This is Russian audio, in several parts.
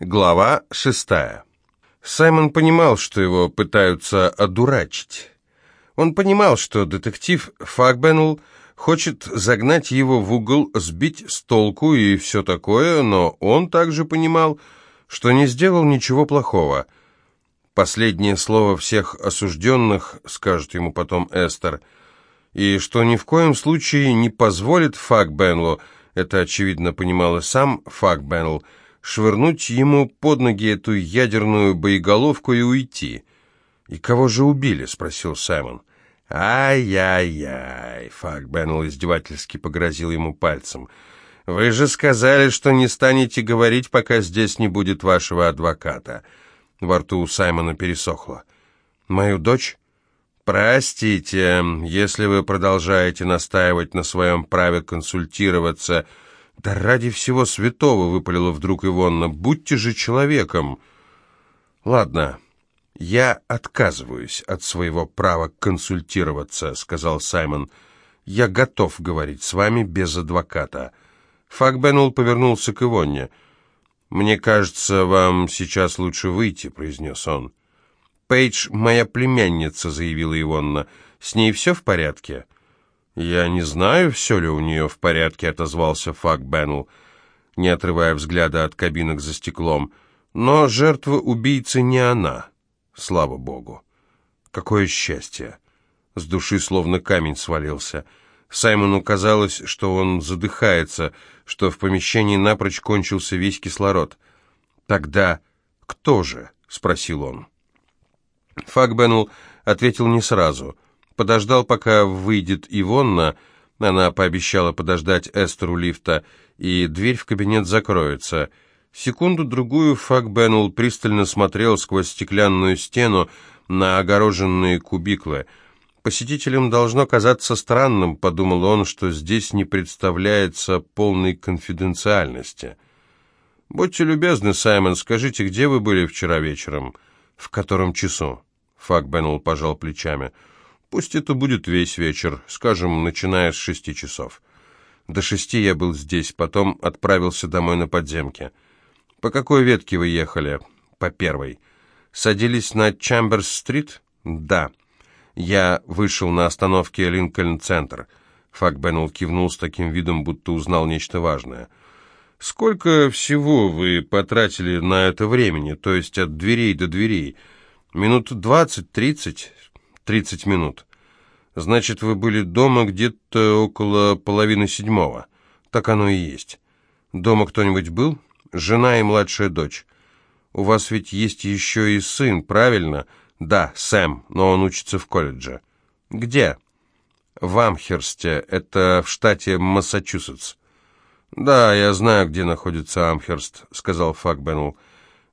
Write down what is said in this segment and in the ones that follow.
Глава шестая. Саймон понимал, что его пытаются одурачить. Он понимал, что детектив Фагбенл хочет загнать его в угол, сбить с толку и все такое, но он также понимал, что не сделал ничего плохого. Последнее слово всех осужденных, скажет ему потом Эстер, и что ни в коем случае не позволит Фагбенлу, это очевидно понимал и сам Фагбенл, швырнуть ему под ноги эту ядерную боеголовку и уйти. «И кого же убили?» — спросил Саймон. «Ай-яй-яй!» — Фак Беннелл издевательски погрозил ему пальцем. «Вы же сказали, что не станете говорить, пока здесь не будет вашего адвоката». Во рту у Саймона пересохло. «Мою дочь?» «Простите, если вы продолжаете настаивать на своем праве консультироваться...» «Да ради всего святого!» — выпалила вдруг Ивонна. «Будьте же человеком!» «Ладно, я отказываюсь от своего права консультироваться», — сказал Саймон. «Я готов говорить с вами без адвоката». Факбеннелл повернулся к Ивонне. «Мне кажется, вам сейчас лучше выйти», — произнес он. «Пейдж моя племянница», — заявила Ивонна. «С ней все в порядке?» «Я не знаю, все ли у нее в порядке», — отозвался Фак Беннелл, не отрывая взгляда от кабинок за стеклом. «Но жертва убийцы не она, слава богу». «Какое счастье!» С души словно камень свалился. Саймону казалось, что он задыхается, что в помещении напрочь кончился весь кислород. «Тогда кто же?» — спросил он. Фак Беннелл ответил не сразу — подождал, пока выйдет Ивонна, она пообещала подождать Эстеру лифта, и дверь в кабинет закроется. Секунду-другую Фак Беннелл пристально смотрел сквозь стеклянную стену на огороженные кубиклы. «Посетителям должно казаться странным», — подумал он, что здесь не представляется полной конфиденциальности. «Будьте любезны, Саймон, скажите, где вы были вчера вечером?» «В котором часу?» Фак Беннелл пожал плечами. Пусть это будет весь вечер, скажем, начиная с шести часов. До шести я был здесь, потом отправился домой на подземке. По какой ветке вы ехали? По первой. Садились на Чамберс-стрит? Да. Я вышел на остановке Линкольн-центр. Фак Беннелл кивнул с таким видом, будто узнал нечто важное. «Сколько всего вы потратили на это времени, то есть от дверей до дверей? Минут двадцать, тридцать? «Тридцать минут. Значит, вы были дома где-то около половины седьмого. Так оно и есть. Дома кто-нибудь был? Жена и младшая дочь. У вас ведь есть еще и сын, правильно? Да, Сэм, но он учится в колледже. Где? В Амхерсте, это в штате Массачусетс. «Да, я знаю, где находится Амхерст», — сказал Факбеннелл.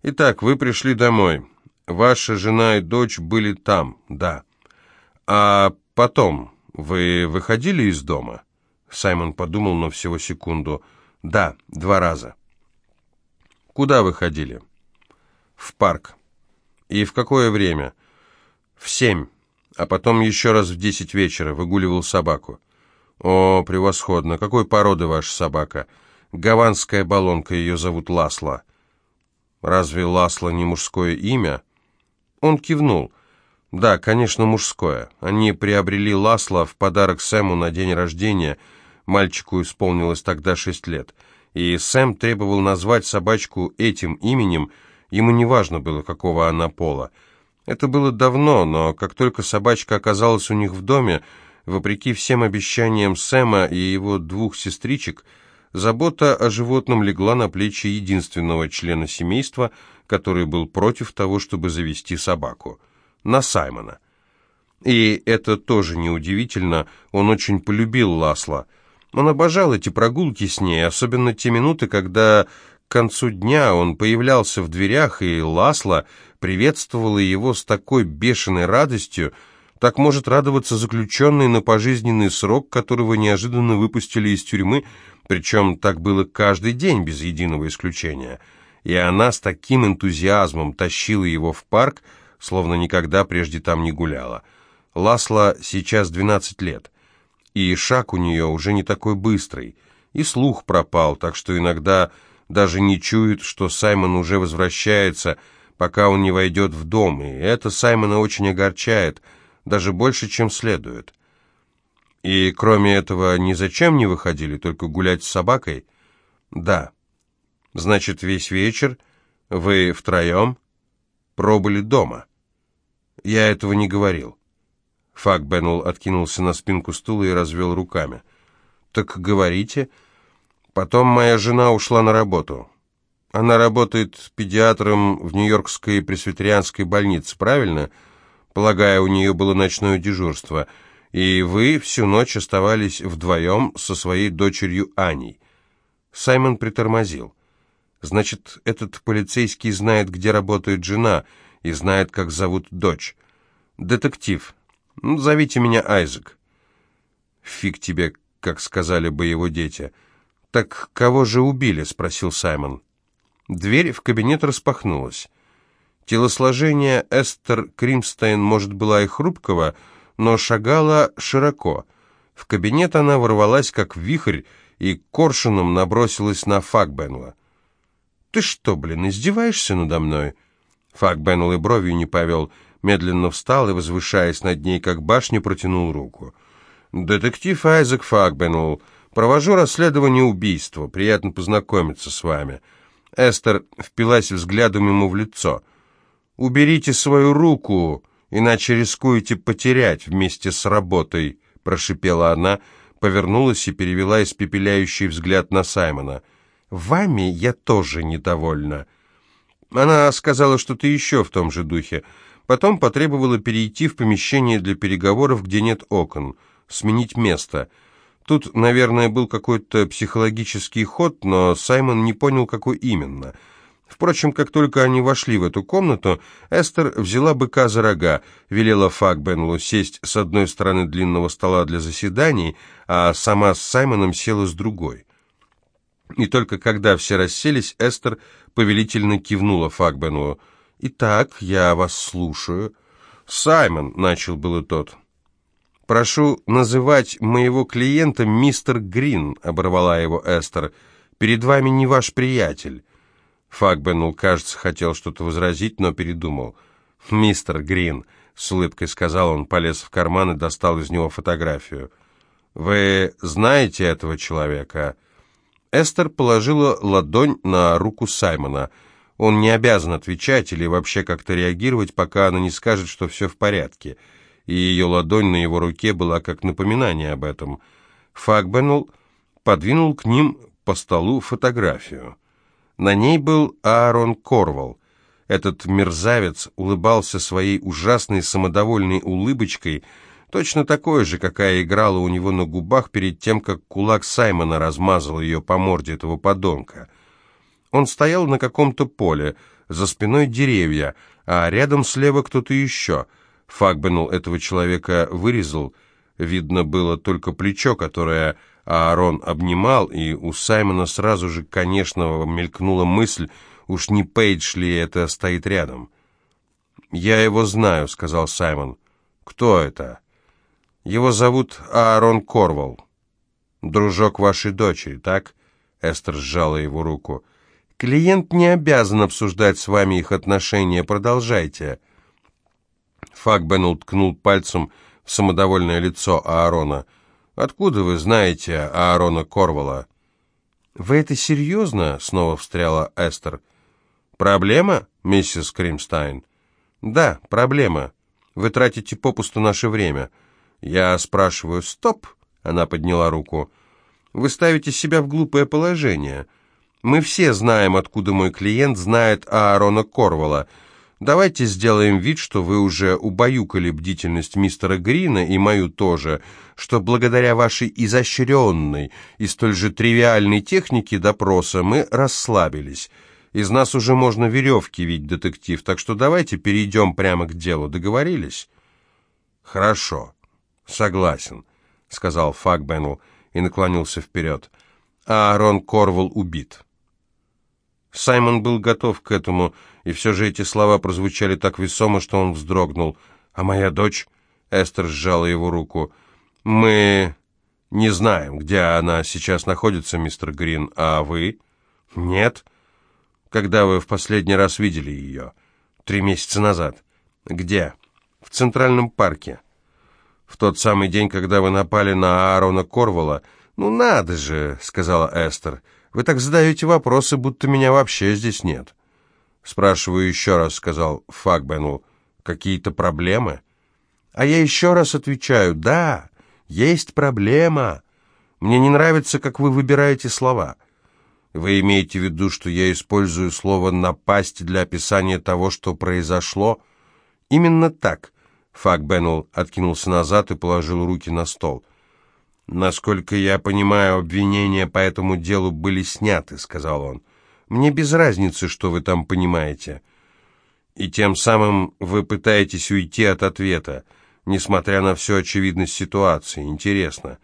«Итак, вы пришли домой. Ваша жена и дочь были там, да. «А потом вы выходили из дома?» Саймон подумал, но всего секунду. «Да, два раза». «Куда выходили?» «В парк». «И в какое время?» «В семь, а потом еще раз в десять вечера выгуливал собаку». «О, превосходно! Какой породы ваша собака?» «Гаванская баллонка, ее зовут Ласла». «Разве Ласла не мужское имя?» Он кивнул. Да, конечно, мужское. Они приобрели Ласла в подарок Сэму на день рождения. Мальчику исполнилось тогда шесть лет. И Сэм требовал назвать собачку этим именем, ему не важно было, какого она пола. Это было давно, но как только собачка оказалась у них в доме, вопреки всем обещаниям Сэма и его двух сестричек, забота о животном легла на плечи единственного члена семейства, который был против того, чтобы завести собаку на Саймона. И это тоже неудивительно, он очень полюбил Ласла. Он обожал эти прогулки с ней, особенно те минуты, когда к концу дня он появлялся в дверях, и Ласла приветствовала его с такой бешеной радостью, так может радоваться заключенный на пожизненный срок, которого неожиданно выпустили из тюрьмы, причем так было каждый день, без единого исключения. И она с таким энтузиазмом тащила его в парк, словно никогда прежде там не гуляла. Ласла сейчас 12 лет, и шаг у нее уже не такой быстрый, и слух пропал, так что иногда даже не чует, что Саймон уже возвращается, пока он не войдет в дом, и это Саймона очень огорчает, даже больше, чем следует. И кроме этого ни зачем не выходили, только гулять с собакой? Да. Значит, весь вечер вы втроем пробыли дома. Я этого не говорил. Фак Беннелл откинулся на спинку стула и развел руками. «Так говорите. Потом моя жена ушла на работу. Она работает педиатром в Нью-Йоркской пресвитерианской больнице, правильно? Полагаю, у нее было ночное дежурство. И вы всю ночь оставались вдвоем со своей дочерью Аней». Саймон притормозил. «Значит, этот полицейский знает, где работает жена, и знает, как зовут дочь. Детектив. Ну, зовите меня Айзек». «Фиг тебе, как сказали бы его дети». «Так кого же убили?» — спросил Саймон. Дверь в кабинет распахнулась. Телосложение Эстер Кримстейн, может, была и хрупкого, но шагала широко. В кабинет она ворвалась, как вихрь, и коршуном набросилась на Факбенла. «Ты что, блин, издеваешься надо мной?» Факбенл и бровью не повел, медленно встал и, возвышаясь над ней, как башню, протянул руку. «Детектив Айзек Факбенл, провожу расследование убийства. Приятно познакомиться с вами». Эстер впилась взглядом ему в лицо. «Уберите свою руку, иначе рискуете потерять вместе с работой», — прошипела она, повернулась и перевела испепеляющий взгляд на Саймона. «Вами я тоже недовольна». Она сказала что-то еще в том же духе. Потом потребовала перейти в помещение для переговоров, где нет окон, сменить место — Тут, наверное, был какой-то психологический ход, но Саймон не понял, какой именно. Впрочем, как только они вошли в эту комнату, Эстер взяла быка за рога, велела Факбенлу сесть с одной стороны длинного стола для заседаний, а сама с Саймоном села с другой. И только когда все расселись, Эстер повелительно кивнула Факбенлу. «Итак, я вас слушаю». «Саймон», — начал было тот, — «Прошу называть моего клиента мистер Грин», — оборвала его Эстер. «Перед вами не ваш приятель». Факбеннелл, кажется, хотел что-то возразить, но передумал. «Мистер Грин», — с улыбкой сказал он, полез в карман и достал из него фотографию. «Вы знаете этого человека?» Эстер положила ладонь на руку Саймона. Он не обязан отвечать или вообще как-то реагировать, пока она не скажет, что все в порядке и ее ладонь на его руке была как напоминание об этом. Фагбеннелл подвинул к ним по столу фотографию. На ней был Аарон Корвал. Этот мерзавец улыбался своей ужасной самодовольной улыбочкой, точно такой же, какая играла у него на губах перед тем, как кулак Саймона размазал ее по морде этого подонка. Он стоял на каком-то поле, за спиной деревья, а рядом слева кто-то еще — Фагбенул этого человека вырезал, видно было только плечо, которое Аарон обнимал, и у Саймона сразу же, конечно, мелькнула мысль, уж не Пейдж ли это стоит рядом. «Я его знаю», — сказал Саймон. «Кто это?» «Его зовут Аарон Корвал. Дружок вашей дочери, так?» Эстер сжала его руку. «Клиент не обязан обсуждать с вами их отношения. Продолжайте». Факбен ткнул пальцем в самодовольное лицо Аарона. «Откуда вы знаете Аарона Корвала?» «Вы это серьезно?» — снова встряла Эстер. «Проблема, миссис Кримстайн?» «Да, проблема. Вы тратите попусту наше время». Я спрашиваю «Стоп!» — она подняла руку. «Вы ставите себя в глупое положение. Мы все знаем, откуда мой клиент знает Аарона Корвала». Давайте сделаем вид, что вы уже убаюкали бдительность мистера Грина и мою тоже, что благодаря вашей изощренной и столь же тривиальной технике допроса мы расслабились. Из нас уже можно веревки видеть, детектив, так что давайте перейдем прямо к делу. Договорились? Хорошо. Согласен, сказал Факбеннелл и наклонился вперед. А Аарон Корвал убит. Саймон был готов к этому, и все же эти слова прозвучали так весомо, что он вздрогнул. «А моя дочь?» — Эстер сжала его руку. «Мы не знаем, где она сейчас находится, мистер Грин, а вы?» Нет. Когда вы в последний раз видели ее? Три месяца назад. Где? В Центральном парке. В тот самый день, когда вы напали на Аарона Корвала. Ну надо же, сказала Эстер. Вы так задаете вопросы, будто меня вообще здесь нет. Спрашиваю еще раз, сказал Факбенул. Какие-то проблемы? А я еще раз отвечаю, да, есть проблема. Мне не нравится, как вы выбираете слова. Вы имеете в виду, что я использую слово «напасть» для описания того, что произошло? Именно так. Фак Беннелл откинулся назад и положил руки на стол. «Насколько я понимаю, обвинения по этому делу были сняты», — сказал он. «Мне без разницы, что вы там понимаете. И тем самым вы пытаетесь уйти от ответа, несмотря на всю очевидность ситуации. Интересно».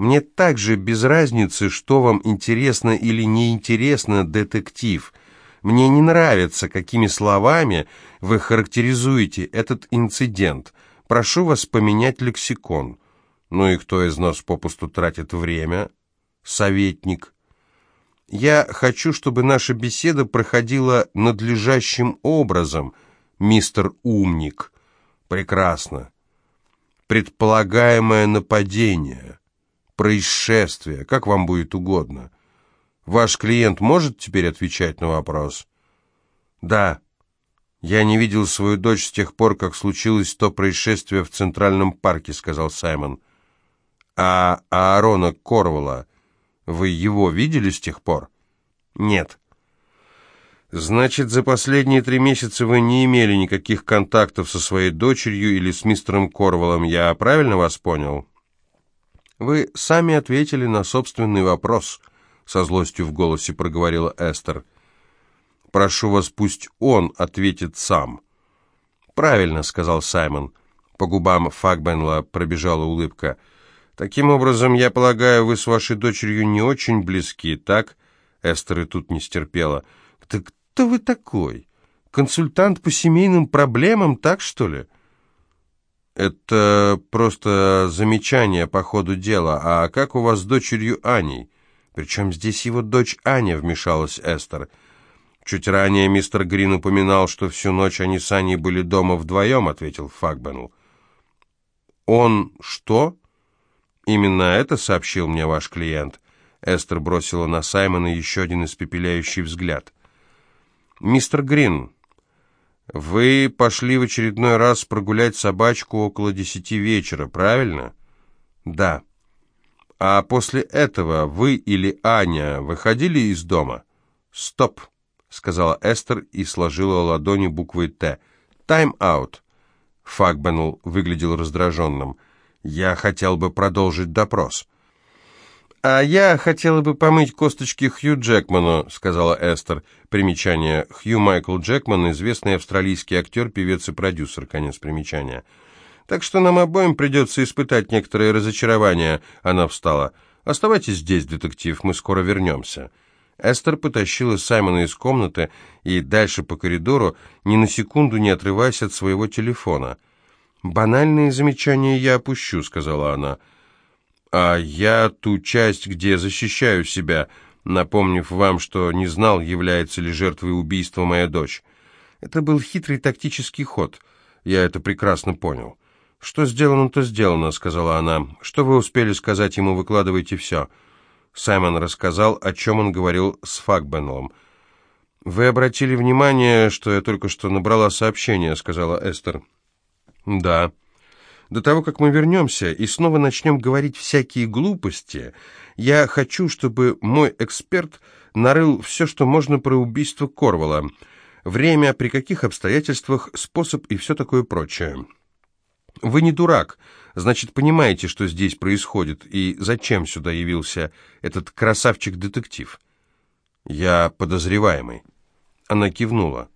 Мне также без разницы, что вам интересно или не интересно, детектив. Мне не нравится, какими словами вы характеризуете этот инцидент. Прошу вас поменять лексикон. Ну и кто из нас попусту тратит время? Советник. Я хочу, чтобы наша беседа проходила надлежащим образом, мистер Умник. Прекрасно. Предполагаемое нападение происшествия, как вам будет угодно. Ваш клиент может теперь отвечать на вопрос? Да. Я не видел свою дочь с тех пор, как случилось то происшествие в Центральном парке, сказал Саймон. А Аарона Корвала, вы его видели с тех пор? Нет. Значит, за последние три месяца вы не имели никаких контактов со своей дочерью или с мистером Корвалом, я правильно вас понял? «Вы сами ответили на собственный вопрос», — со злостью в голосе проговорила Эстер. «Прошу вас, пусть он ответит сам». «Правильно», — сказал Саймон. По губам Фагбенла пробежала улыбка. «Таким образом, я полагаю, вы с вашей дочерью не очень близки, так?» Эстер и тут не стерпела. «Да кто вы такой? Консультант по семейным проблемам, так что ли?» «Это просто замечание по ходу дела. А как у вас с дочерью Аней?» «Причем здесь его дочь Аня?» — вмешалась Эстер. «Чуть ранее мистер Грин упоминал, что всю ночь они с Аней были дома вдвоем», — ответил Факбенл. «Он что?» «Именно это сообщил мне ваш клиент». Эстер бросила на Саймона еще один испепеляющий взгляд. «Мистер Грин, «Вы пошли в очередной раз прогулять собачку около десяти вечера, правильно?» «Да». «А после этого вы или Аня выходили из дома?» «Стоп», — сказала Эстер и сложила ладони буквой «Т». «Тайм-аут». Факбенл выглядел раздраженным. «Я хотел бы продолжить допрос». «А я хотела бы помыть косточки Хью Джекману», — сказала Эстер. Примечание. Хью Майкл Джекман, известный австралийский актер, певец и продюсер. Конец примечания. «Так что нам обоим придется испытать некоторое разочарование». Она встала. «Оставайтесь здесь, детектив, мы скоро вернемся». Эстер потащила Саймона из комнаты и дальше по коридору, ни на секунду не отрываясь от своего телефона. «Банальные замечания я опущу», — сказала она. А я ту часть, где защищаю себя, напомнив вам, что не знал, является ли жертвой убийства моя дочь. Это был хитрый тактический ход. Я это прекрасно понял. «Что сделано, то сделано», — сказала она. «Что вы успели сказать ему, выкладывайте все». Саймон рассказал, о чем он говорил с Факбенлом. «Вы обратили внимание, что я только что набрала сообщение», — сказала Эстер. «Да». До того, как мы вернемся и снова начнем говорить всякие глупости, я хочу, чтобы мой эксперт нарыл все, что можно про убийство Корвала. Время, при каких обстоятельствах, способ и все такое прочее. Вы не дурак, значит, понимаете, что здесь происходит, и зачем сюда явился этот красавчик-детектив. Я подозреваемый. Она кивнула.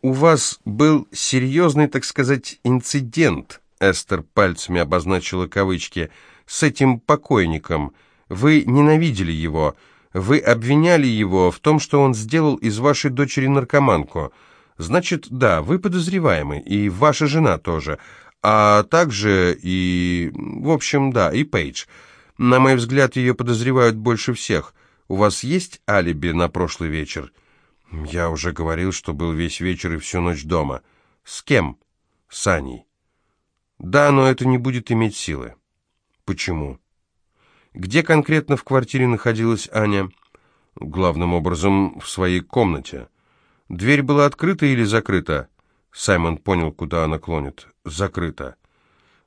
«У вас был серьезный, так сказать, инцидент», Эстер пальцами обозначила кавычки, «с этим покойником. Вы ненавидели его. Вы обвиняли его в том, что он сделал из вашей дочери наркоманку. Значит, да, вы подозреваемый, и ваша жена тоже. А также и... В общем, да, и Пейдж. На мой взгляд, ее подозревают больше всех. У вас есть алиби на прошлый вечер?» «Я уже говорил, что был весь вечер и всю ночь дома». «С кем?» «С Аней». «Да, но это не будет иметь силы». «Почему?» «Где конкретно в квартире находилась Аня?» «Главным образом, в своей комнате». «Дверь была открыта или закрыта?» Саймон понял, куда она клонит. «Закрыта».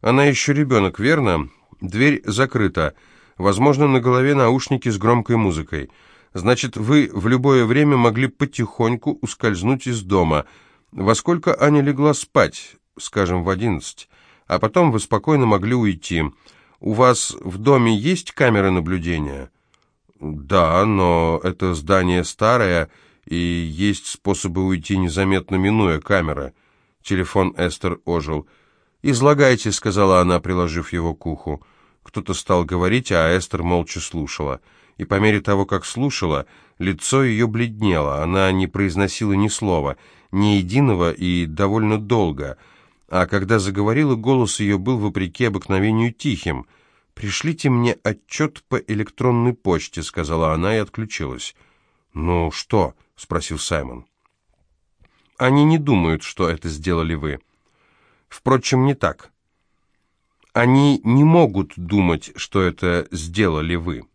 «Она еще ребенок, верно?» «Дверь закрыта. Возможно, на голове наушники с громкой музыкой. Значит, вы в любое время могли потихоньку ускользнуть из дома. Во сколько Аня легла спать? Скажем, в одиннадцать. А потом вы спокойно могли уйти. У вас в доме есть камеры наблюдения? Да, но это здание старое, и есть способы уйти незаметно, минуя камеры. Телефон Эстер ожил. «Излагайте», — сказала она, приложив его к уху. Кто-то стал говорить, а Эстер молча слушала. И по мере того, как слушала, лицо ее бледнело. Она не произносила ни слова, ни единого и довольно долго. А когда заговорила, голос ее был, вопреки обыкновению, тихим. «Пришлите мне отчет по электронной почте», — сказала она и отключилась. «Ну что?» — спросил Саймон. «Они не думают, что это сделали вы. Впрочем, не так. Они не могут думать, что это сделали вы.